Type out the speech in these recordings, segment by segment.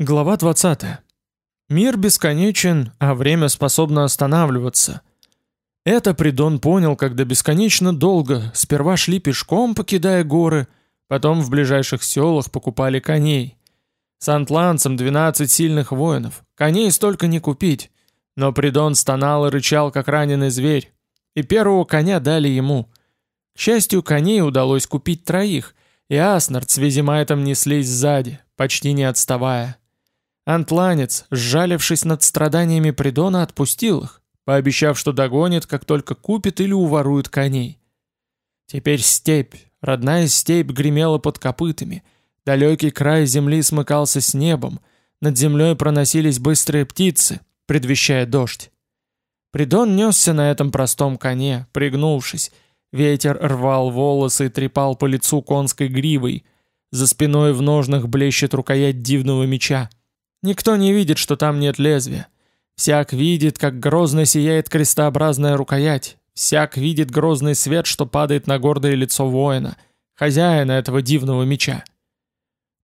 Глава 20. Мир бесконечен, а время способно останавливаться. Это Придон понял, когда бесконечно долго сперва шли пешком, покидая горы, потом в ближайших селах покупали коней. С антланцем 12 сильных воинов, коней столько не купить, но Придон стонал и рычал, как раненый зверь, и первого коня дали ему. К счастью, коней удалось купить троих, и Аснард с Визимайтом неслись сзади, почти не отставая. Антланец, сжалившись над страданиями Придона, отпустил их, пообещав, что догонит, как только купит или уворует коней. Теперь степь, родная степь гремела под копытами, далекий край земли смыкался с небом, над землей проносились быстрые птицы, предвещая дождь. Придон несся на этом простом коне, пригнувшись, ветер рвал волосы и трепал по лицу конской гривой, за спиной в ножнах блещет рукоять дивного меча. Никто не видит, что там нет лезвия. Всяк видит, как грозно сияет крестообразная рукоять. Всяк видит грозный свет, что падает на гордое лицо воина, хозяина этого дивного меча.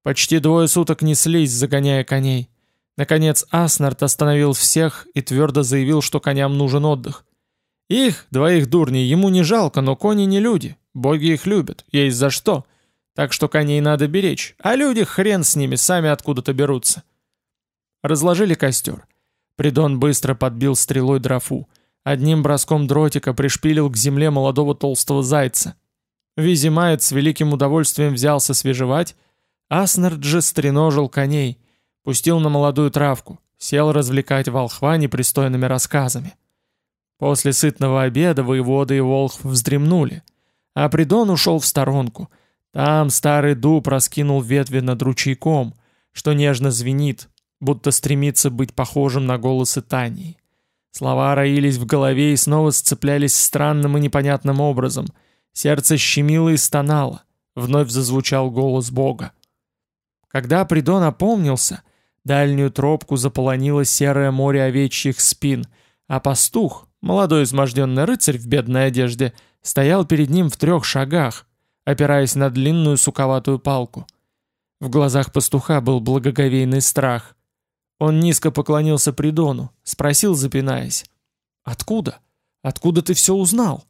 Почти двое суток неслись, загоняя коней. Наконец Аснард остановил всех и твердо заявил, что коням нужен отдых. Их, двоих дурней, ему не жалко, но кони не люди. Боги их любят, есть за что. Так что коней надо беречь, а люди хрен с ними, сами откуда-то берутся. Разложили костер. Придон быстро подбил стрелой дрофу. Одним броском дротика пришпилил к земле молодого толстого зайца. Визимает с великим удовольствием взялся свежевать. Аснард же стреножил коней. Пустил на молодую травку. Сел развлекать волхва непристойными рассказами. После сытного обеда воеводы и волхв вздремнули. А Придон ушел в сторонку. Там старый дуб раскинул ветви над ручейком, что нежно звенит, будто стремится быть похожим на голосы Тании. Слова роились в голове и снова сцеплялись странным и непонятным образом. Сердце щемило и стонало. Вновь зазвучал голос Бога. Когда Придон опомнился, дальнюю тропку заполонило серое море овечьих спин, а пастух, молодой изможденный рыцарь в бедной одежде, стоял перед ним в трех шагах, опираясь на длинную суковатую палку. В глазах пастуха был благоговейный страх. Он низко поклонился Придону, спросил, запинаясь. «Откуда? Откуда ты все узнал?»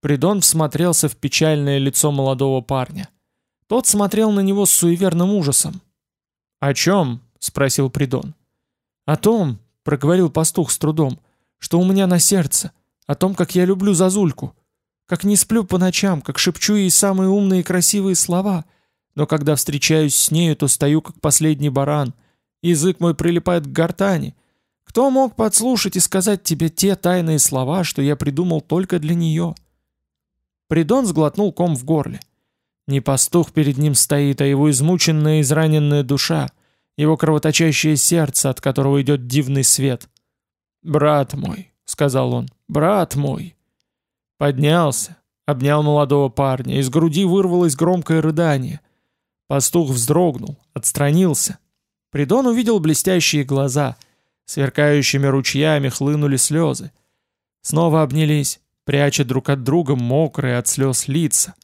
Придон всмотрелся в печальное лицо молодого парня. Тот смотрел на него с суеверным ужасом. «О чем?» — спросил Придон. «О том», — проговорил пастух с трудом, — «что у меня на сердце, о том, как я люблю Зазульку, как не сплю по ночам, как шепчу ей самые умные и красивые слова, но когда встречаюсь с нею, то стою как последний баран, Язык мой прилипает к гортани. Кто мог подслушать и сказать тебе те тайные слова, что я придумал только для нее?» Придон сглотнул ком в горле. Не пастух перед ним стоит, а его измученная и израненная душа, его кровоточащее сердце, от которого идет дивный свет. «Брат мой», — сказал он, — «брат мой». Поднялся, обнял молодого парня, из груди вырвалось громкое рыдание. Пастух вздрогнул, отстранился, Придон увидел блестящие глаза. Сверкающими ручьями хлынули слезы. Снова обнялись, пряча друг от друга мокрые от слез лица.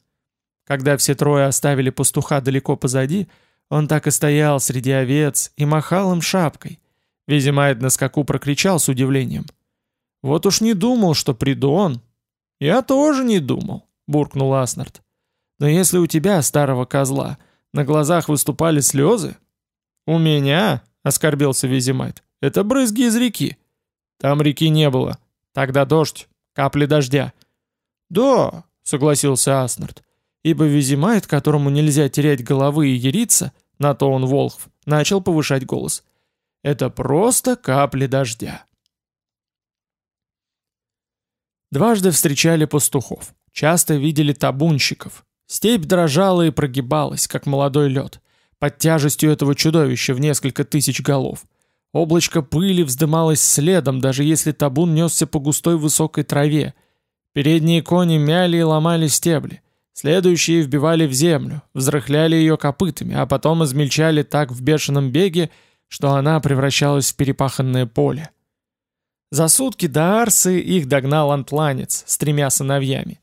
Когда все трое оставили пастуха далеко позади, он так и стоял среди овец и махал им шапкой. Визимайд на скаку прокричал с удивлением. «Вот уж не думал, что Придон...» «Я тоже не думал», — буркнул Аснард. «Но если у тебя, старого козла, на глазах выступали слезы, «У меня?» — оскорбился Визимайт. «Это брызги из реки». «Там реки не было. Тогда дождь, капли дождя». «Да», — согласился Аснард, ибо Визимайт, которому нельзя терять головы и яриться, на то он Волхв, начал повышать голос. «Это просто капли дождя». Дважды встречали пастухов, часто видели табунщиков. Степь дрожала и прогибалась, как молодой лед под тяжестью этого чудовища в несколько тысяч голов. Облачко пыли вздымалось следом, даже если табун несся по густой высокой траве. Передние кони мяли и ломали стебли. Следующие вбивали в землю, взрыхляли ее копытами, а потом измельчали так в бешеном беге, что она превращалась в перепаханное поле. За сутки до Арсы их догнал антланец с тремя сыновьями.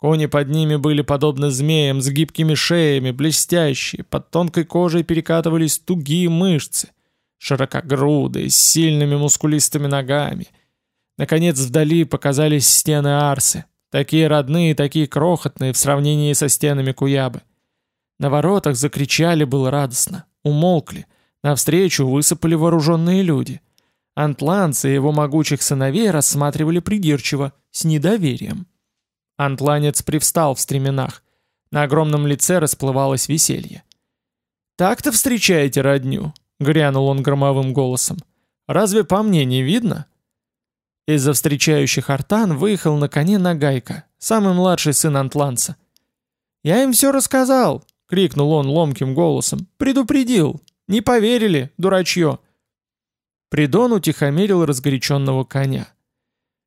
Кони под ними были подобны змеям с гибкими шеями, блестящие, под тонкой кожей перекатывались тугие мышцы, широкогрудые, с сильными мускулистыми ногами. Наконец вдали показались стены Арсы, такие родные такие крохотные в сравнении со стенами Куябы. На воротах закричали было радостно, умолкли, навстречу высыпали вооруженные люди. Антланцы и его могучих сыновей рассматривали придирчиво, с недоверием. Антланец привстал в стременах. На огромном лице расплывалось веселье. «Так-то встречаете родню?» — грянул он громовым голосом. «Разве по мне не видно?» Из-за встречающих артан выехал на коне Нагайка, самый младший сын Антланца. «Я им все рассказал!» — крикнул он ломким голосом. «Предупредил! Не поверили, дурачье!» Придон утихомирил разгоряченного коня.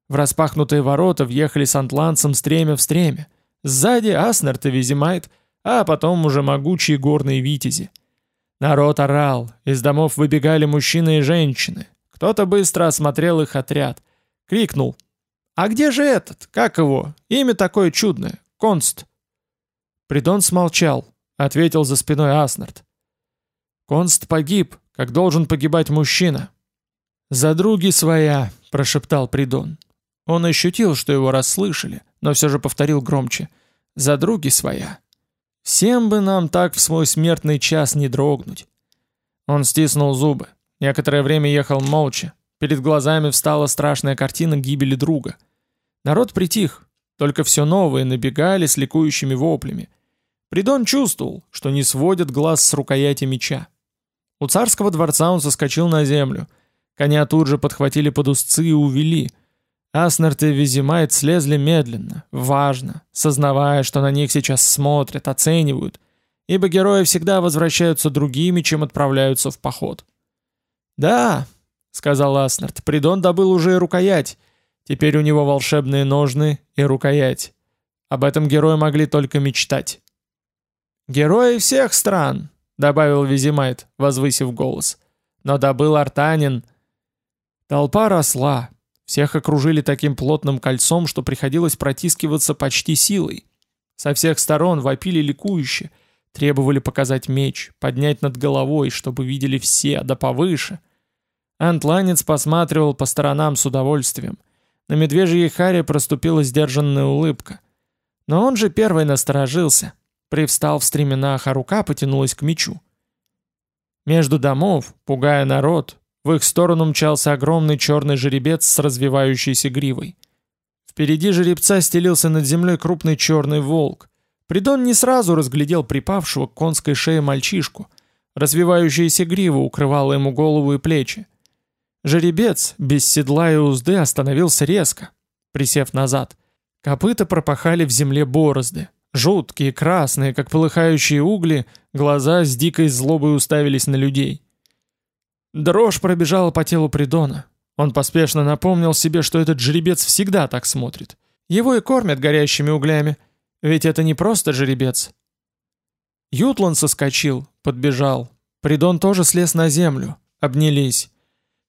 В распахнутые ворота въехали с антланцем стремя в стремя. Сзади Аснарт и Визимайт, а потом уже могучие горные витязи. Народ орал, из домов выбегали мужчины и женщины. Кто-то быстро осмотрел их отряд. Крикнул. «А где же этот? Как его? Имя такое чудное. Конст». Придон смолчал, ответил за спиной Аснарт. «Конст погиб, как должен погибать мужчина». «За други своя», — прошептал Придон. Он ощутил, что его расслышали, но все же повторил громче. «За други своя». «Всем бы нам так в свой смертный час не дрогнуть». Он стиснул зубы. Некоторое время ехал молча. Перед глазами встала страшная картина гибели друга. Народ притих, только все новые набегали с ликующими воплями. Придон чувствовал, что не сводят глаз с рукояти меча. У царского дворца он соскочил на землю. Коня тут же подхватили под узцы и увели — Аснард и Визимайт слезли медленно, важно, сознавая, что на них сейчас смотрят, оценивают, ибо герои всегда возвращаются другими, чем отправляются в поход. «Да», — сказал Аснард, — «Придон добыл уже и рукоять. Теперь у него волшебные ножны и рукоять. Об этом герои могли только мечтать». «Герои всех стран», — добавил Визимайт, возвысив голос. «Но добыл Артанин». Толпа росла, всех окружили таким плотным кольцом, что приходилось протискиваться почти силой. Со всех сторон вопили ликующе, требовали показать меч, поднять над головой, чтобы видели все, да повыше. Антланец посматривал по сторонам с удовольствием. На медвежьей харе проступила сдержанная улыбка. Но он же первый насторожился, привстал в стременах, а рука потянулась к мечу. Между домов, пугая народ, в их сторону мчался огромный черный жеребец с развивающейся гривой. Впереди жеребца стелился над землей крупный черный волк. Придон не сразу разглядел припавшего к конской шее мальчишку. Развивающаяся грива укрывала ему голову и плечи. Жеребец, без седла и узды, остановился резко, присев назад. Копыта пропахали в земле борозды. Жуткие, красные, как полыхающие угли, глаза с дикой злобой уставились на людей. Дрожь пробежала по телу Придона. Он поспешно напомнил себе, что этот жеребец всегда так смотрит. Его и кормят горящими углями. Ведь это не просто жеребец. Ютлан соскочил, подбежал. Придон тоже слез на землю. Обнялись.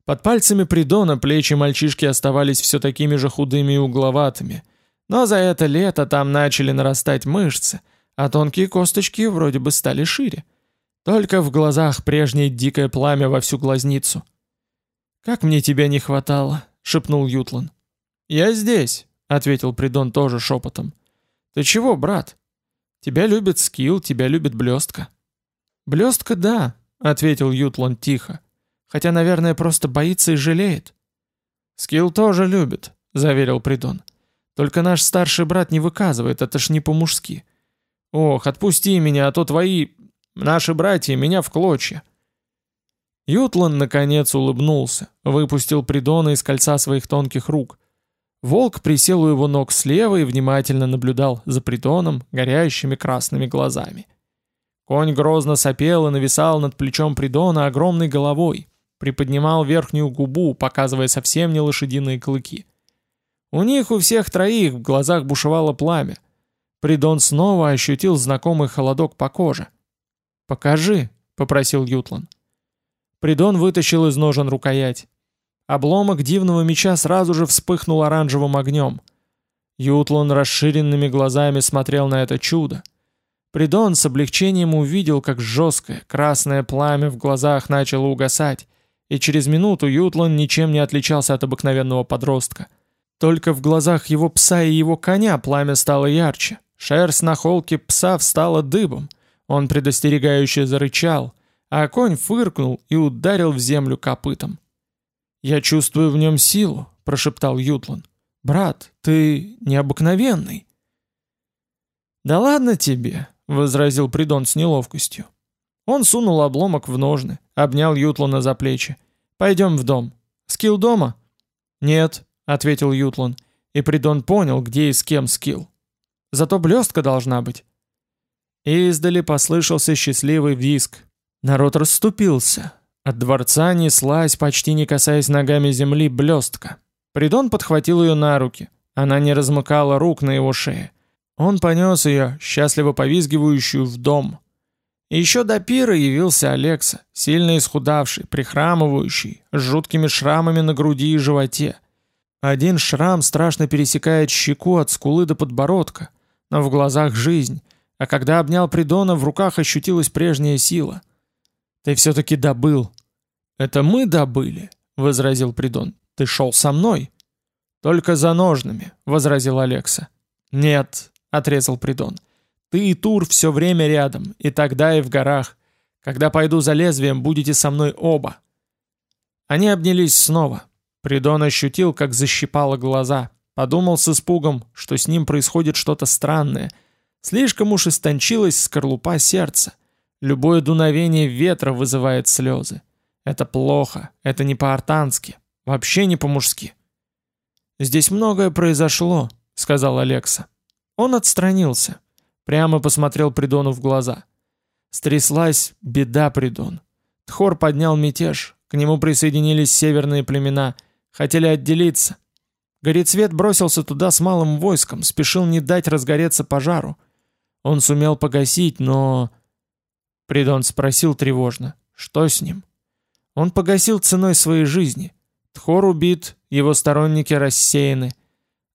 Под пальцами Придона плечи мальчишки оставались все такими же худыми и угловатыми. Но за это лето там начали нарастать мышцы, а тонкие косточки вроде бы стали шире. Только в глазах прежнее дикое пламя во всю глазницу. «Как мне тебя не хватало», — шепнул Ютлан. «Я здесь», — ответил Придон тоже шепотом. «Ты чего, брат? Тебя любит скилл, тебя любит блестка». «Блестка, да», — ответил Ютлан тихо. «Хотя, наверное, просто боится и жалеет». «Скилл тоже любит», — заверил Придон. «Только наш старший брат не выказывает, это ж не по-мужски. Ох, отпусти меня, а то твои Наши братья меня в клочья». Ютлан, наконец, улыбнулся, выпустил Придона из кольца своих тонких рук. Волк присел у его ног слева и внимательно наблюдал за Придоном горящими красными глазами. Конь грозно сопел и нависал над плечом Придона огромной головой, приподнимал верхнюю губу, показывая совсем не лошадиные клыки. У них у всех троих в глазах бушевало пламя. Придон снова ощутил знакомый холодок по коже. «Покажи», — попросил Ютлан. Придон вытащил из ножен рукоять. Обломок дивного меча сразу же вспыхнул оранжевым огнем. Ютлон расширенными глазами смотрел на это чудо. Придон с облегчением увидел, как жесткое красное пламя в глазах начало угасать, и через минуту Ютлан ничем не отличался от обыкновенного подростка. Только в глазах его пса и его коня пламя стало ярче. Шерсть на холке пса встала дыбом. Он предостерегающе зарычал, а конь фыркнул и ударил в землю копытом. «Я чувствую в нем силу», — прошептал Ютлан. «Брат, ты необыкновенный». «Да ладно тебе», — возразил Придон с неловкостью. Он сунул обломок в ножны, обнял Ютлана за плечи. «Пойдем в дом. Скилл дома?» «Нет», — ответил Ютлан, и Придон понял, где и с кем Скилл. «Зато Блестка должна быть». Издали послышался счастливый виск. Народ расступился. От дворца неслась, почти не касаясь ногами земли, Блестка. Придон подхватил ее на руки. Она не размыкала рук на его шее. Он понес ее, счастливо повизгивающую, в дом. Еще до пира явился Алекса, сильно исхудавший, прихрамывающий, с жуткими шрамами на груди и животе. Один шрам страшно пересекает щеку от скулы до подбородка, но в глазах жизнь, а когда обнял Придона, в руках ощутилась прежняя сила. «Ты все-таки добыл». «Это мы добыли», — возразил Придон. «Ты шел со мной». «Только за ножными», — возразил Алекса. «Нет», — отрезал Придон. Ты и Тур все время рядом, и тогда, и в горах. Когда пойду за лезвием, будете со мной оба». Они обнялись снова. Придон ощутил, как защипало глаза. Подумал с испугом, что с ним происходит что-то странное. Слишком уж истончилась скорлупа сердца. Любое дуновение ветра вызывает слезы. Это плохо, это не по-артански, вообще не по-мужски. «Здесь многое произошло», — сказал Алекса. Он отстранился. Прямо посмотрел Придону в глаза. Стряслась беда, Придон. Тхор поднял мятеж, к нему присоединились северные племена, хотели отделиться. Горецвет бросился туда с малым войском, спешил не дать разгореться пожару. Он сумел погасить, но... Придон спросил тревожно, что с ним? Он погасил ценой своей жизни. Тхор убит, его сторонники рассеяны.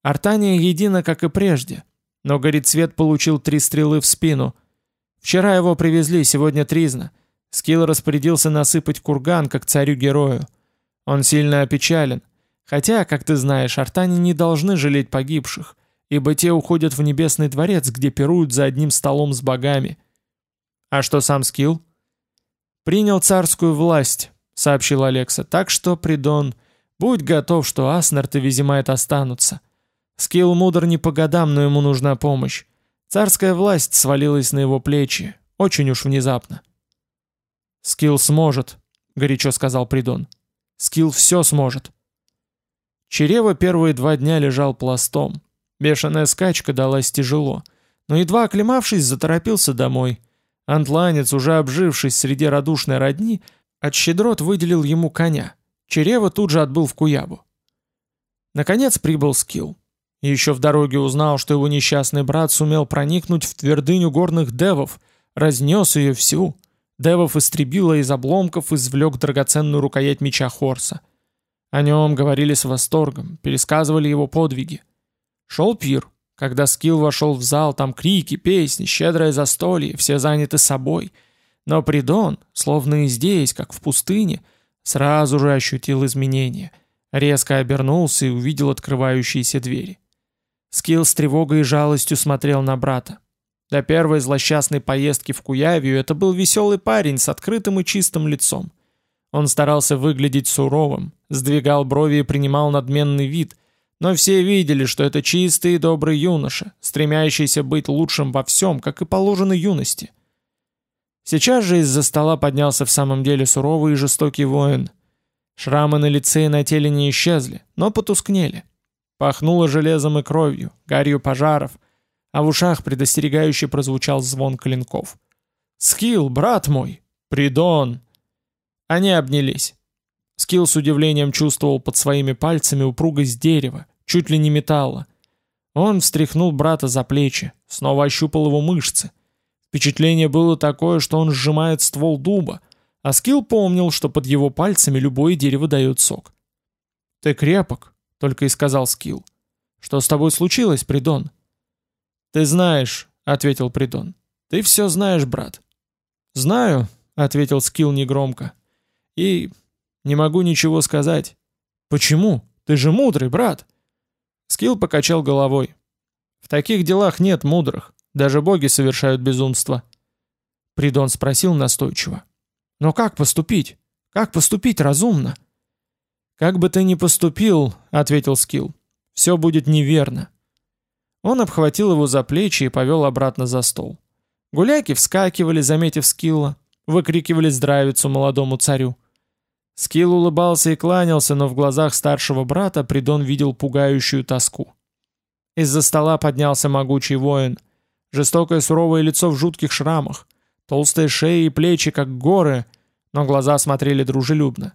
Артания едина, как и прежде. Но Горецвет получил три стрелы в спину. Вчера его привезли, сегодня Тризна. Скилл распорядился насыпать курган, как царю-герою. Он сильно опечален. Хотя, как ты знаешь, артане не должны жалеть погибших, ибо те уходят в небесный дворец, где пируют за одним столом с богами. А что сам Скилл? «Принял царскую власть», — сообщил Алекса, — «так что, Придон, будь готов, что Аснерд и Вяземайт останутся». Скилл мудр не по годам, но ему нужна помощь. Царская власть свалилась на его плечи, очень уж внезапно. «Скилл сможет», — горячо сказал Придон. «Скилл все сможет». Черево первые два дня лежал пластом. Бешеная скачка далась тяжело, но едва оклемавшись, заторопился домой. Антланец, уже обжившись среди радушной родни, от щедрот выделил ему коня. Черева тут же отбыл в Куябу. Наконец прибыл Скилл. Еще в дороге узнал, что его несчастный брат сумел проникнуть в твердыню горных девов, разнес ее всю. Девов истребила из обломков, извлек драгоценную рукоять меча Хорса. О нем говорили с восторгом, пересказывали его подвиги. Шел пир. Когда Скилл вошел в зал, там крики, песни, щедрое застолье, все заняты собой. Но Придон, словно и здесь, как в пустыне, сразу же ощутил изменения. Резко обернулся и увидел открывающиеся двери. Скилл с тревогой и жалостью смотрел на брата. До первой злосчастной поездки в Куявию это был веселый парень с открытым и чистым лицом. Он старался выглядеть суровым, сдвигал брови и принимал надменный вид, но все видели, что это чистый и добрый юноша, стремящийся быть лучшим во всем, как и положено юности. Сейчас же из-за стола поднялся в самом деле суровый и жестокий воин. Шрамы на лице и на теле не исчезли, но потускнели. Пахнуло железом и кровью, гарью пожаров, а в ушах предостерегающе прозвучал звон клинков. «Скилл, брат мой! Придон!» Они обнялись. Скилл с удивлением чувствовал под своими пальцами упругость дерева, чуть ли не металла. Он встряхнул брата за плечи, снова ощупал его мышцы. Впечатление было такое, что он сжимает ствол дуба, а Скилл помнил, что под его пальцами любое дерево дает сок. «Ты крепок», только и сказал Скилл. Что с тобой случилось, Придон?» «Ты знаешь», — ответил Придон. «Ты все знаешь, брат». «Знаю», — ответил Скилл негромко. «И не могу ничего сказать». «Почему? Ты же мудрый, брат!» Скилл покачал головой. «В таких делах нет мудрых. Даже боги совершают безумство». Придон спросил настойчиво. «Но как поступить? Как поступить разумно?» «Как бы ты ни поступил», — ответил Скилл, — «все будет неверно». Он обхватил его за плечи и повел обратно за стол. Гуляки вскакивали, заметив Скилла, выкрикивали здравицу молодому царю. Скилл улыбался и кланялся, но в глазах старшего брата Придон видел пугающую тоску. Из-за стола поднялся могучий воин. Жестокое суровое лицо в жутких шрамах, толстые шеи и плечи, как горы, но глаза смотрели дружелюбно.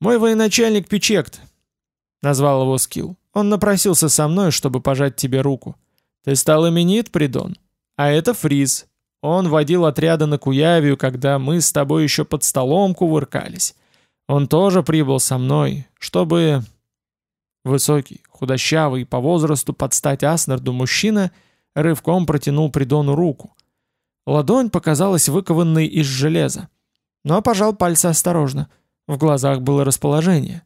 «Мой военачальник Печект», — назвал его Скилл. «Он напросился со мной, чтобы пожать тебе руку. Ты стал именит, Придон? А это Фриз. Он водил отряды на Куявию, когда мы с тобой еще под столом кувыркались. Он тоже прибыл со мной, чтобы...» Высокий, худощавый, по возрасту под стать Аснарду мужчина рывком протянул Придону руку. Ладонь показалась выкованной из железа. Но пожал пальцы осторожно — в глазах было расположение.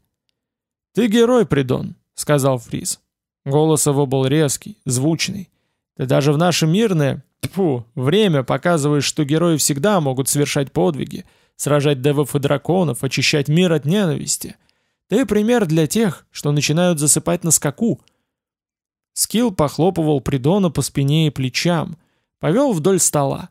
«Ты герой, Придон», — сказал Фриз. Голос его был резкий, звучный. «Ты даже в наше мирное, тьфу, время показываешь, что герои всегда могут совершать подвиги, сражать девов и драконов, очищать мир от ненависти. Ты пример для тех, что начинают засыпать на скаку». Скилл похлопывал Придона по спине и плечам, повел вдоль стола.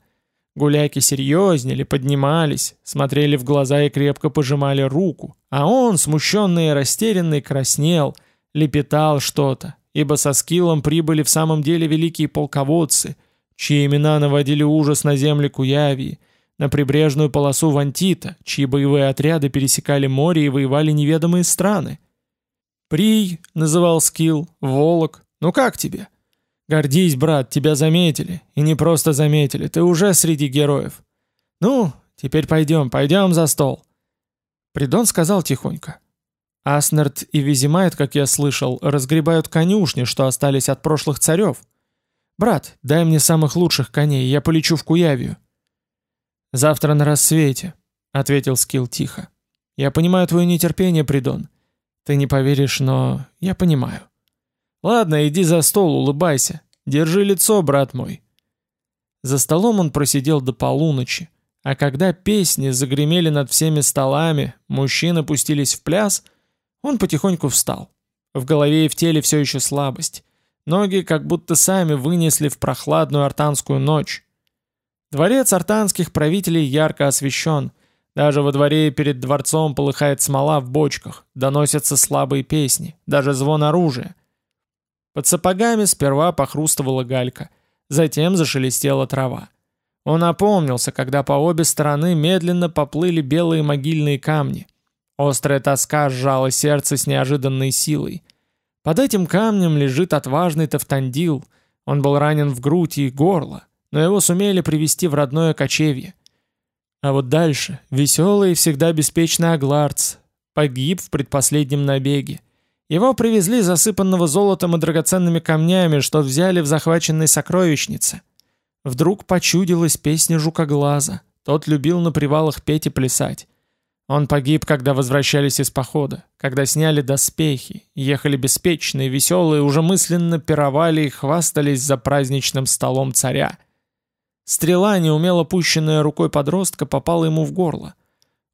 Гуляки серьезнели, поднимались, смотрели в глаза и крепко пожимали руку, а он, смущенный и растерянный, краснел, лепетал что-то, ибо со скиллом прибыли в самом деле великие полководцы, чьи имена наводили ужас на земли Куявии, на прибрежную полосу Вантита, чьи боевые отряды пересекали море и воевали неведомые страны. «Прий», — называл скилл, — «Волок, ну как тебе?» Гордись, брат, тебя заметили. И не просто заметили, ты уже среди героев. Ну, теперь пойдем, пойдем за стол. Придон сказал тихонько. Аснард и Визимайт, как я слышал, разгребают конюшни, что остались от прошлых царев. Брат, дай мне самых лучших коней, я полечу в Куявию. Завтра на рассвете, ответил Скилл тихо. Я понимаю твое нетерпение, Придон. Ты не поверишь, но я понимаю. «Ладно, иди за стол, улыбайся. Держи лицо, брат мой». За столом он просидел до полуночи, а когда песни загремели над всеми столами, мужчины пустились в пляс, он потихоньку встал. В голове и в теле все еще слабость. Ноги как будто сами вынесли в прохладную артанскую ночь. Дворец артанских правителей ярко освещен. Даже во дворе перед дворцом полыхает смола в бочках, доносятся слабые песни, даже звон оружия. Под сапогами сперва похрустывала галька, затем зашелестела трава. Он опомнился, когда по обе стороны медленно поплыли белые могильные камни. Острая тоска сжала сердце с неожиданной силой. Под этим камнем лежит отважный Тавтандил. Он был ранен в грудь и горло, но его сумели привести в родное кочевье. А вот дальше веселый и всегда беспечный Агларц погиб в предпоследнем набеге. Его привезли засыпанного золотом и драгоценными камнями, что взяли в захваченной сокровищнице. Вдруг почудилась песня жукоглаза. Тот любил на привалах петь и плясать. Он погиб, когда возвращались из похода, когда сняли доспехи, ехали беспечные, веселые, уже мысленно пировали и хвастались за праздничным столом царя. Стрела, неумело пущенная рукой подростка, попала ему в горло.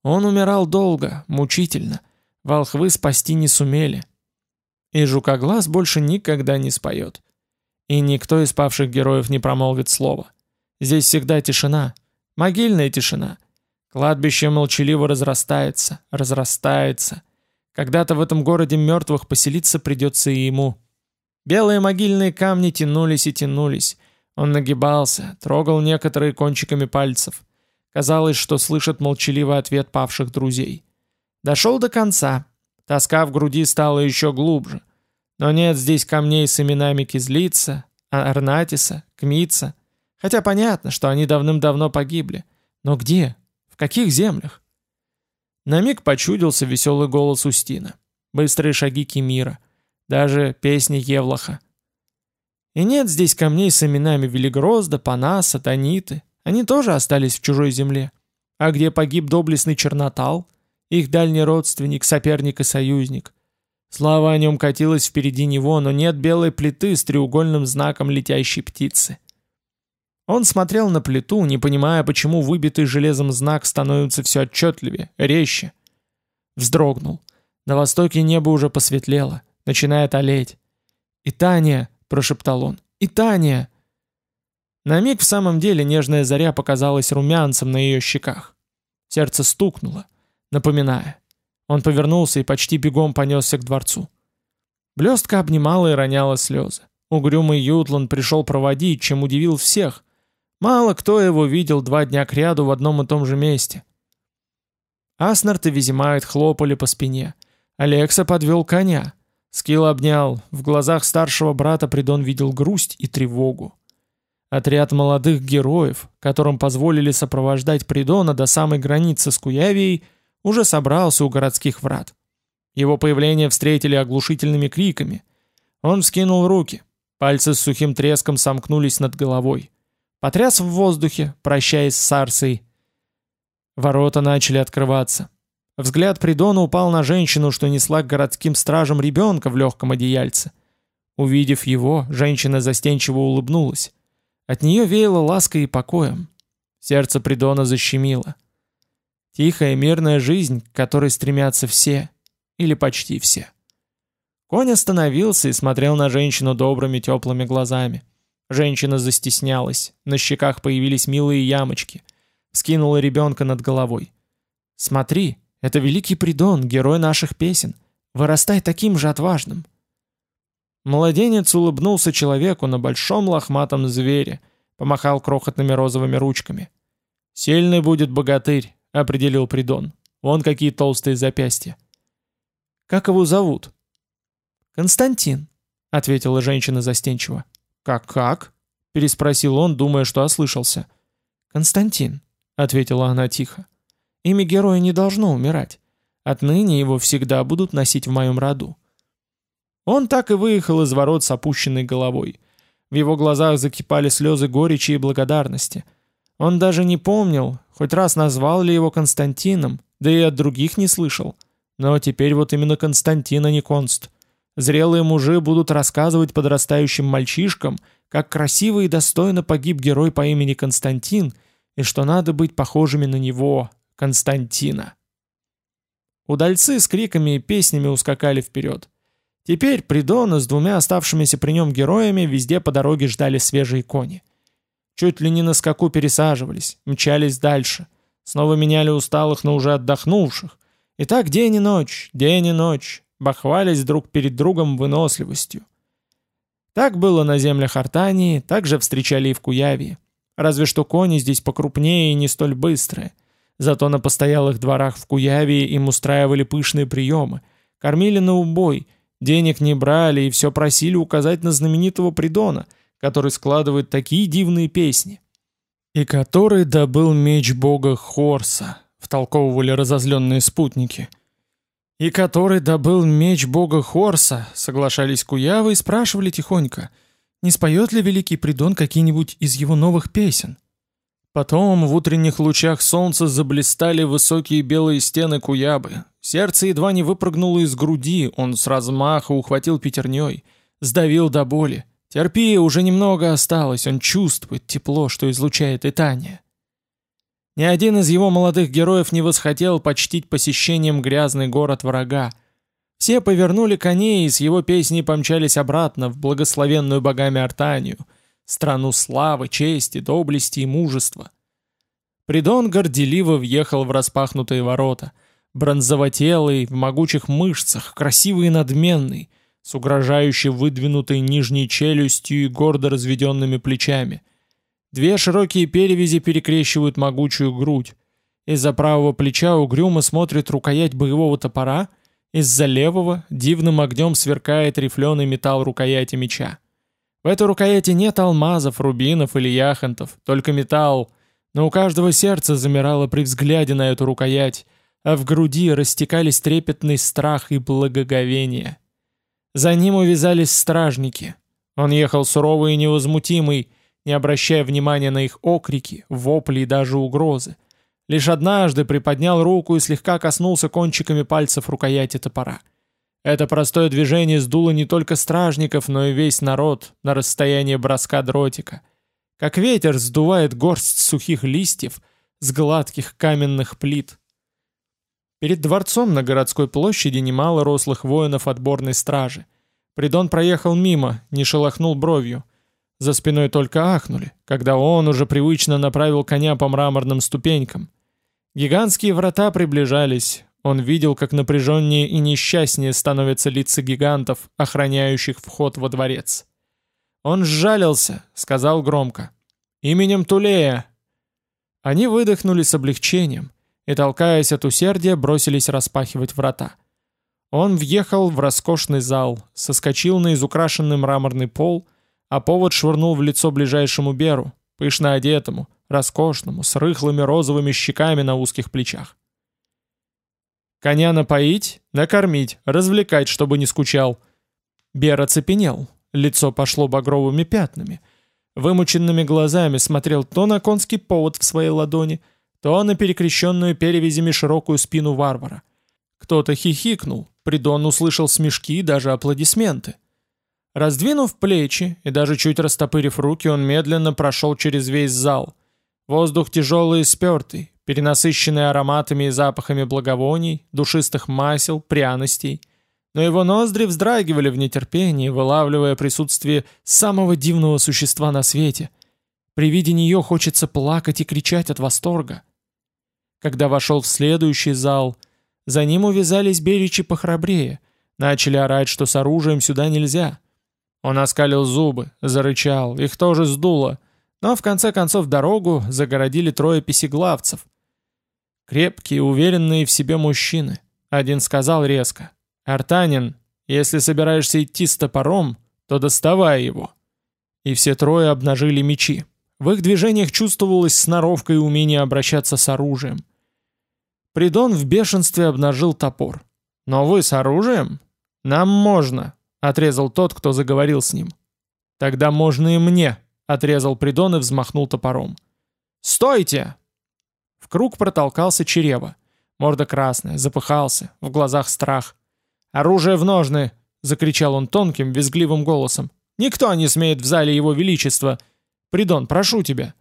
Он умирал долго, мучительно. Волхвы спасти не сумели, и жукоглаз больше никогда не споет. И никто из павших героев не промолвит слова. Здесь всегда тишина, могильная тишина. Кладбище молчаливо разрастается, разрастается. Когда-то в этом городе мертвых поселиться придется и ему. Белые могильные камни тянулись и тянулись. Он нагибался, трогал некоторые кончиками пальцев. Казалось, что слышит молчаливый ответ павших друзей. Дошел до конца. Тоска в груди стала еще глубже. Но нет здесь камней с именами Кизлица, Арнатиса, Кмица. Хотя понятно, что они давным-давно погибли. Но где? Каких землях? На миг почудился веселый голос Устина. Быстрые шаги Кемира. даже песни Евлаха. И нет здесь камней с именами Велигрозда, Панаса, Таниты. Они тоже остались в чужой земле. А где погиб доблестный Чернотал, их дальний родственник, соперник и союзник? Слава о нем катилась впереди него, но нет белой плиты с треугольным знаком летящей птицы. Он смотрел на плиту, не понимая, почему выбитый железом знак становится все отчетливее, резче. Вздрогнул. На востоке небо уже посветлело, начинает олеть. «И Таня!» — прошептал он. «И Таня!» На миг в самом деле нежная заря показалась румянцем на ее щеках. Сердце стукнуло, напоминая. Он повернулся и почти бегом понесся к дворцу. Блестка обнимала и роняла слезы. Угрюмый Ютланд пришел проводить, чем удивил всех. Мало кто его видел два дня кряду в одном и том же месте. Аснард и Визимайт хлопали по спине. Алекса подвел коня. Скилл обнял. В глазах старшего брата Придон видел грусть и тревогу. Отряд молодых героев, которым позволили сопровождать Придона до самой границы с Куявией, уже собрался у городских врат. Его появление встретили оглушительными криками. Он вскинул руки. Пальцы с сухим треском сомкнулись над головой. Потряс в воздухе, прощаясь с Сарсой. Ворота начали открываться. Взгляд Придона упал на женщину, что несла к городским стражам ребенка в легком одеяльце. Увидев его, женщина застенчиво улыбнулась. От нее веяло лаской и покоем. Сердце Придона защемило. Тихая мирная жизнь, к которой стремятся все, или почти все. Конь остановился и смотрел на женщину добрыми теплыми глазами. Женщина застеснялась, на щеках появились милые ямочки. Скинула ребенка над головой. «Смотри, это великий Придон, герой наших песен. Вырастай таким же отважным». Младенец улыбнулся человеку на большом лохматом звере, помахал крохотными розовыми ручками. «Сильный будет богатырь, — определил Придон. «Вон какие толстые запястья». «Как его зовут?» «Константин», — ответила женщина застенчиво. «Как-как?» — переспросил он, думая, что ослышался. «Константин», — ответила она тихо. «Имя героя не должно умирать. Отныне его всегда будут носить в моем роду». Он так и выехал из ворот с опущенной головой. В его глазах закипали слезы горечи и благодарности — он даже не помнил, хоть раз назвал ли его Константином, да и от других не слышал. Но теперь вот именно Константин, а не Конст. Зрелые мужи будут рассказывать подрастающим мальчишкам, как красиво и достойно погиб герой по имени Константин, и что надо быть похожими на него, Константина. Удальцы с криками и песнями ускакали вперед. Теперь Придона с двумя оставшимися при нем героями везде по дороге ждали свежие кони. Чуть ли не на скаку пересаживались, мчались дальше. Снова меняли усталых на уже отдохнувших. И так день и ночь, день и ночь, бахвались друг перед другом выносливостью. Так было на землях Артании, так же встречали и в Куявии. Разве что кони здесь покрупнее и не столь быстрые. Зато на постоялых дворах в Куявии им устраивали пышные приемы, кормили на убой, денег не брали и все просили указать на знаменитого Придона — который складывает такие дивные песни. И который добыл меч бога Хорса, втолковывали разозленные спутники. И который добыл меч бога Хорса, соглашались Куявы и спрашивали тихонько, не споет ли великий Придон какие-нибудь из его новых песен. Потом в утренних лучах солнца заблистали высокие белые стены Куябы. Сердце едва не выпрыгнуло из груди, он с размаха ухватил пятерней, сдавил до боли. Терпи, уже немного осталось, он чувствует тепло, что излучает и Таня. Ни один из его молодых героев не восхотел почтить посещением грязный город врага. Все повернули коней и с его песней помчались обратно в благословенную богами Артанию, страну славы, чести, доблести и мужества. Придон горделиво въехал в распахнутые ворота, бронзовотелый, в могучих мышцах, красивый и надменный, с угрожающе выдвинутой нижней челюстью и гордо разведенными плечами. Две широкие перевязи перекрещивают могучую грудь. Из-за правого плеча угрюмо смотрит рукоять боевого топора, из-за левого дивным огнем сверкает рифленый металл рукояти меча. В этой рукояти нет алмазов, рубинов или яхонтов, только металл, но у каждого сердце замирало при взгляде на эту рукоять, а в груди растекались трепетный страх и благоговение. За ним увязались стражники. Он ехал суровый и невозмутимый, не обращая внимания на их окрики, вопли и даже угрозы. Лишь однажды приподнял руку и слегка коснулся кончиками пальцев рукояти топора. Это простое движение сдуло не только стражников, но и весь народ на расстоянии броска дротика. Как ветер сдувает горсть сухих листьев с гладких каменных плит. Перед дворцом на городской площади немало рослых воинов отборной стражи. Придон проехал мимо, не шелохнул бровью. За спиной только ахнули, когда он уже привычно направил коня по мраморным ступенькам. Гигантские врата приближались. Он видел, как напряженнее и несчастнее становятся лица гигантов, охраняющих вход во дворец. Он сжалился, сказал громко. «Именем Тулея!» Они выдохнули с облегчением и, толкаясь от усердия, бросились распахивать врата. Он въехал в роскошный зал, соскочил на изукрашенный мраморный пол, а повод швырнул в лицо ближайшему Беру, пышно одетому, роскошному, с рыхлыми розовыми щеками на узких плечах. «Коня напоить, накормить, развлекать, чтобы не скучал». Бер оцепенел, лицо пошло багровыми пятнами. Вымученными глазами смотрел то на конский повод в своей ладони, то на перекрещенную перевязями широкую спину варвара. Кто-то хихикнул, Придон услышал смешки и даже аплодисменты. Раздвинув плечи и даже чуть растопырив руки, он медленно прошел через весь зал. Воздух тяжелый и спертый, перенасыщенный ароматами и запахами благовоний, душистых масел, пряностей. Но его ноздри вздрагивали в нетерпении, вылавливая присутствие самого дивного существа на свете. При виде нее хочется плакать и кричать от восторга. Когда вошел в следующий зал, за ним увязались беречи похрабрее, начали орать, что с оружием сюда нельзя. Он оскалил зубы, зарычал, их тоже сдуло — но в конце концов дорогу загородили трое песеглавцев. Крепкие, уверенные в себе мужчины. Один сказал резко. «Артанин, если собираешься идти с топором, то доставай его». И все трое обнажили мечи. В их движениях чувствовалась сноровка и умение обращаться с оружием. Придон в бешенстве обнажил топор. «Но вы с оружием?» «Нам можно», — отрезал тот, кто заговорил с ним. «Тогда можно и мне», Отрезал придон и взмахнул топором. «Стойте!» В круг протолкался Черева. Морда красная, запыхался, в глазах страх. «Оружие в ножны!» — закричал он тонким, визгливым голосом. «Никто не смеет в зале его величества! Придон, прошу тебя!»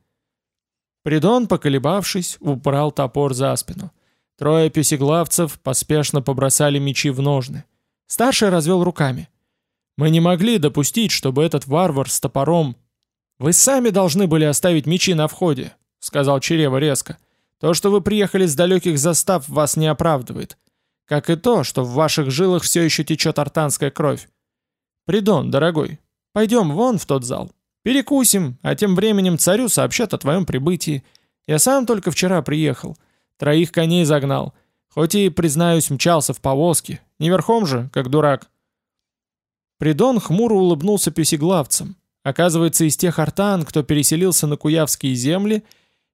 Придон, поколебавшись, убрал топор за спину. Трое песеглавцев поспешно побросали мечи в ножны. Старший развел руками. «Мы не могли допустить, чтобы этот варвар с топором «Вы сами должны были оставить мечи на входе», — сказал Черева резко. «То, что вы приехали с далеких застав, вас не оправдывает. Как и то, что в ваших жилах все еще течет артанская кровь. Придон, дорогой, пойдем вон в тот зал. Перекусим, а тем временем царю сообщат о твоем прибытии. Я сам только вчера приехал. Троих коней загнал. Хоть и, признаюсь, мчался в повозке. Не верхом же, как дурак». Придон хмуро улыбнулся песеглавцам. Оказывается, из тех артан, кто переселился на куявские земли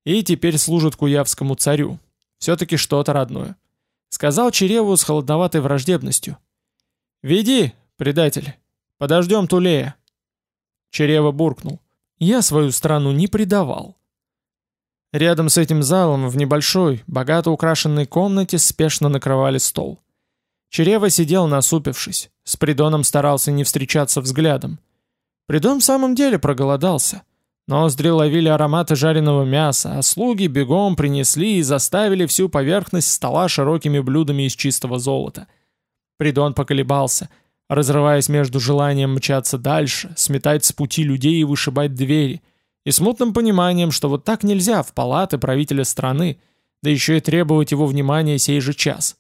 и теперь служит куявскому царю. Все-таки что-то родное. Сказал Череву с холодноватой враждебностью. «Веди, предатель, подождем Тулея». Черева буркнул. «Я свою страну не предавал». Рядом с этим залом в небольшой, богато украшенной комнате спешно накрывали стол. Черева сидел насупившись, с придоном старался не встречаться взглядом. Придон в самом деле проголодался. Ноздри ловили ароматы жареного мяса, а слуги бегом принесли и заставили всю поверхность стола широкими блюдами из чистого золота. Придон поколебался, разрываясь между желанием мчаться дальше, сметать с пути людей и вышибать двери, и смутным пониманием, что вот так нельзя в палаты правителя страны, да еще и требовать его внимания сей же час.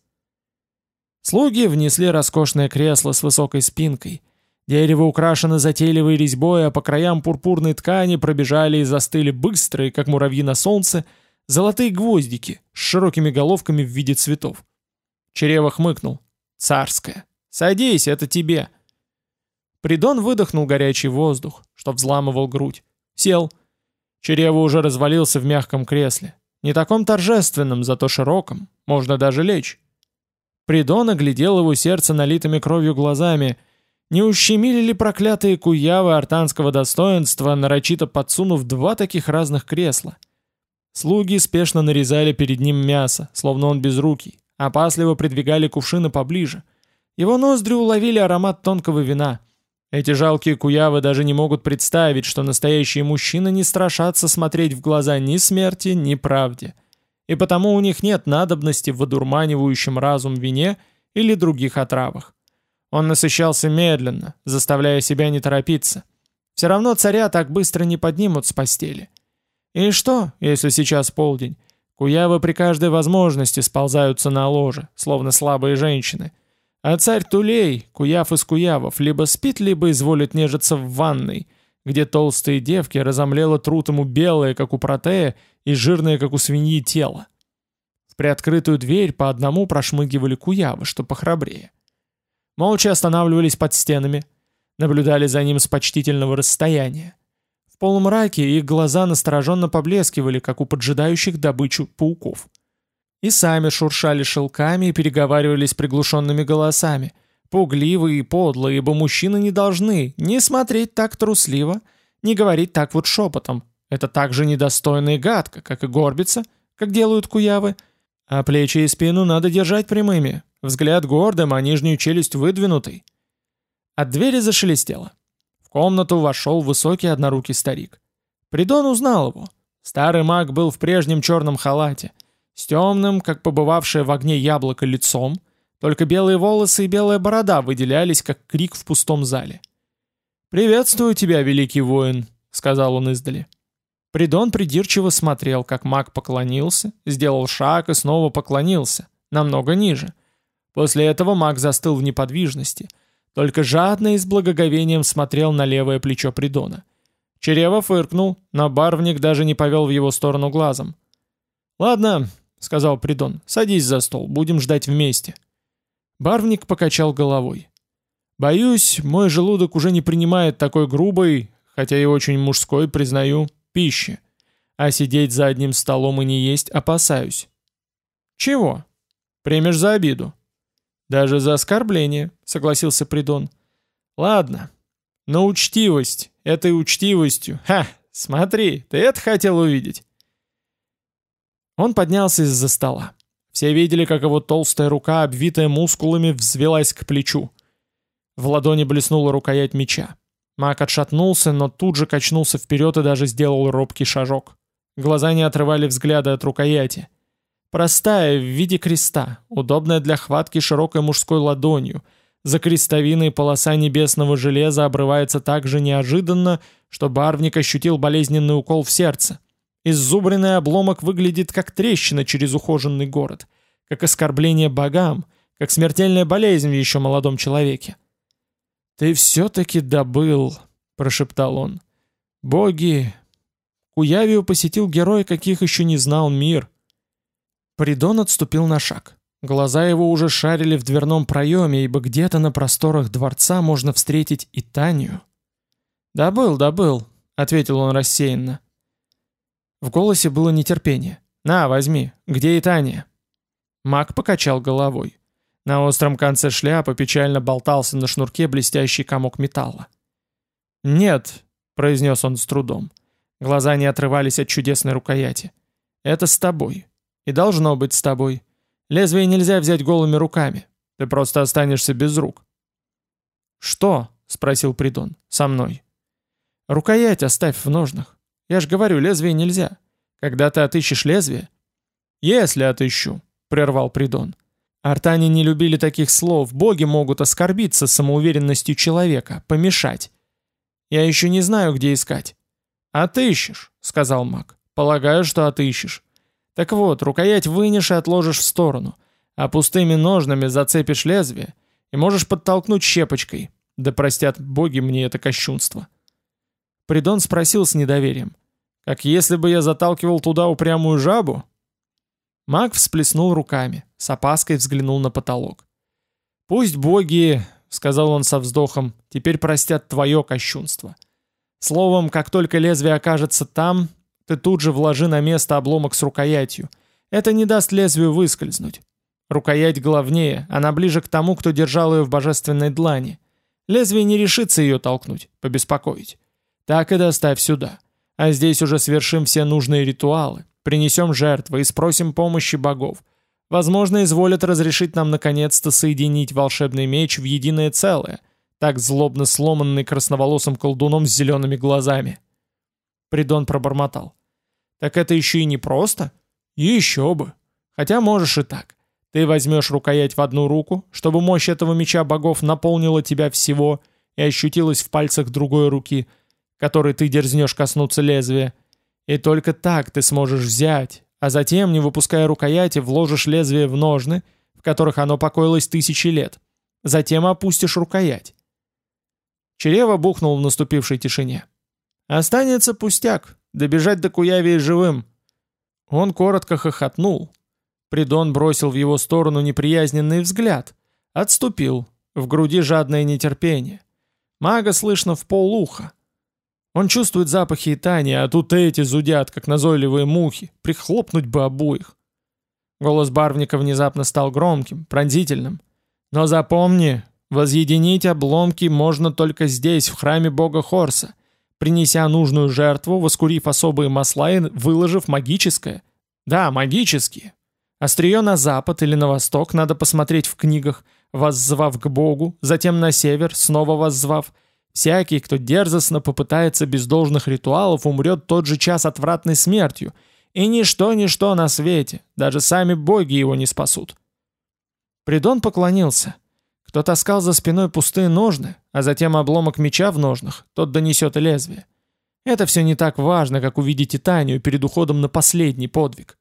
Слуги внесли роскошное кресло с высокой спинкой — Дерево украшено затейливой резьбой, а по краям пурпурной ткани пробежали и застыли быстрые, как муравьи на солнце, золотые гвоздики с широкими головками в виде цветов. Черева хмыкнул. «Царская. Садись, это тебе». Придон выдохнул горячий воздух, что взламывал грудь. Сел. Черева уже развалился в мягком кресле. Не таком торжественном, зато широком. Можно даже лечь. Придон оглядел его сердце налитыми кровью глазами — Не ущемили ли проклятые куявы артанского достоинства, нарочито подсунув два таких разных кресла? Слуги спешно нарезали перед ним мясо, словно он безрукий, опасливо придвигали кувшины поближе. Его ноздри уловили аромат тонкого вина. Эти жалкие куявы даже не могут представить, что настоящие мужчины не страшатся смотреть в глаза ни смерти, ни правде. И потому у них нет надобности в одурманивающем разум вине или других отравах. Он насыщался медленно, заставляя себя не торопиться. Все равно царя так быстро не поднимут с постели. И что, если сейчас полдень? Куявы при каждой возможности сползаются на ложе, словно слабые женщины. А царь Тулей, куяв из куявов, либо спит, либо изволит нежиться в ванной, где толстые девки разомлело трут ему белое, как у протея, и жирное, как у свиньи, тело. В приоткрытую дверь по одному прошмыгивали куявы, что похрабрее. Молча останавливались под стенами, наблюдали за ним с почтительного расстояния. В полумраке их глаза настороженно поблескивали, как у поджидающих добычу пауков. И сами шуршали шелками и переговаривались приглушенными голосами. Пугливые и подлые, ибо мужчины не должны ни смотреть так трусливо, ни говорить так вот шепотом. Это так же недостойно и гадко, как и горбиться, как делают куявы. А плечи и спину надо держать прямыми, Взгляд гордым, а нижнюю челюсть выдвинутой. От двери зашелестело. В комнату вошел высокий однорукий старик. Придон узнал его. Старый маг был в прежнем черном халате, с темным, как побывавшее в огне яблоко, лицом, только белые волосы и белая борода выделялись, как крик в пустом зале. «Приветствую тебя, великий воин», — сказал он издали. Придон придирчиво смотрел, как маг поклонился, сделал шаг и снова поклонился, намного ниже — После этого маг застыл в неподвижности, только жадно и с благоговением смотрел на левое плечо Придона. Черева фыркнул, но барвник даже не повел в его сторону глазом. «Ладно», — сказал Придон, — «садись за стол, будем ждать вместе». Барвник покачал головой. «Боюсь, мой желудок уже не принимает такой грубой, хотя и очень мужской, признаю, пищи. А сидеть за одним столом и не есть опасаюсь». «Чего?» «Примешь за обиду». «Даже за оскорбление», — согласился Придон. «Ладно. Но учтивость, этой учтивостью. Ха, смотри, ты это хотел увидеть?» Он поднялся из-за стола. Все видели, как его толстая рука, обвитая мускулами, взвелась к плечу. В ладони блеснула рукоять меча. Маг отшатнулся, но тут же качнулся вперед и даже сделал робкий шажок. Глаза не отрывали взгляда от рукояти. Простая, в виде креста, удобная для хватки широкой мужской ладонью. За крестовиной полоса небесного железа обрывается так же неожиданно, что барвник ощутил болезненный укол в сердце. Иззубренный обломок выглядит как трещина через ухоженный город, как оскорбление богам, как смертельная болезнь в еще молодом человеке. «Ты все-таки добыл», — прошептал он. «Боги!» Куявию посетил герой, каких еще не знал мир. Придон отступил на шаг. Глаза его уже шарили в дверном проеме, ибо где-то на просторах дворца можно встретить и Танию. «Добыл, добыл», — ответил он рассеянно. В голосе было нетерпение. «На, возьми. Где и Таня?» Маг покачал головой. На остром конце шляпы печально болтался на шнурке блестящий комок металла. «Нет», — произнес он с трудом. Глаза не отрывались от чудесной рукояти. «Это с тобой. И должно быть с тобой. Лезвие нельзя взять голыми руками. Ты просто останешься без рук. «Что?» — спросил Придон. «Со мной». «Рукоять оставь в ножнах. Я ж говорю, лезвие нельзя. Когда ты отыщешь лезвие...» «Если отыщу», — прервал Придон. Артане не любили таких слов. Боги могут оскорбиться самоуверенностью человека, помешать. Я еще не знаю, где искать. «Отыщешь», — сказал маг. «Полагаю, что отыщешь. Так вот, рукоять вынешь и отложишь в сторону, а пустыми ножнами зацепишь лезвие и можешь подтолкнуть щепочкой. Да простят боги мне это кощунство. Придон спросил с недоверием. Как если бы я заталкивал туда упрямую жабу? Маг всплеснул руками, с опаской взглянул на потолок. «Пусть боги, — сказал он со вздохом, — теперь простят твое кощунство. Словом, как только лезвие окажется там, ты тут же вложи на место обломок с рукоятью. Это не даст лезвию выскользнуть. Рукоять главнее, она ближе к тому, кто держал ее в божественной длани. Лезвие не решится ее толкнуть, побеспокоить. Так и доставь сюда. А здесь уже свершим все нужные ритуалы, принесем жертвы и спросим помощи богов. Возможно, изволят разрешить нам наконец-то соединить волшебный меч в единое целое, так злобно сломанный красноволосым колдуном с зелеными глазами. Придон пробормотал. Так это еще и не просто? Еще бы. Хотя можешь и так. Ты возьмешь рукоять в одну руку, чтобы мощь этого меча богов наполнила тебя всего и ощутилась в пальцах другой руки, которой ты дерзнешь коснуться лезвия. И только так ты сможешь взять, а затем, не выпуская рукояти, вложишь лезвие в ножны, в которых оно покоилось тысячи лет. Затем опустишь рукоять. Черева бухнул в наступившей тишине. «Останется пустяк, добежать до Куявии живым». Он коротко хохотнул, Придон бросил в его сторону неприязненный взгляд. Отступил. В груди жадное нетерпение. Мага слышно в полуха. Он чувствует запахи и Тани, а тут эти зудят, как назойливые мухи. Прихлопнуть бы обоих. Голос барвника внезапно стал громким, пронзительным. «Но запомни, возъединить обломки можно только здесь, в храме бога Хорса, принеся нужную жертву, воскурив особые масла и выложив магическое. Да, магические, Острие на запад или на восток надо посмотреть в книгах, воззвав к Богу, затем на север, снова воззвав. Всякий, кто дерзостно попытается без должных ритуалов, умрет тот же час отвратной смертью, и ничто-ничто на свете, даже сами боги его не спасут. Придон поклонился. Кто таскал за спиной пустые ножны, а затем обломок меча в ножнах, тот донесет и лезвие. Это все не так важно, как увидеть Титанию перед уходом на последний подвиг.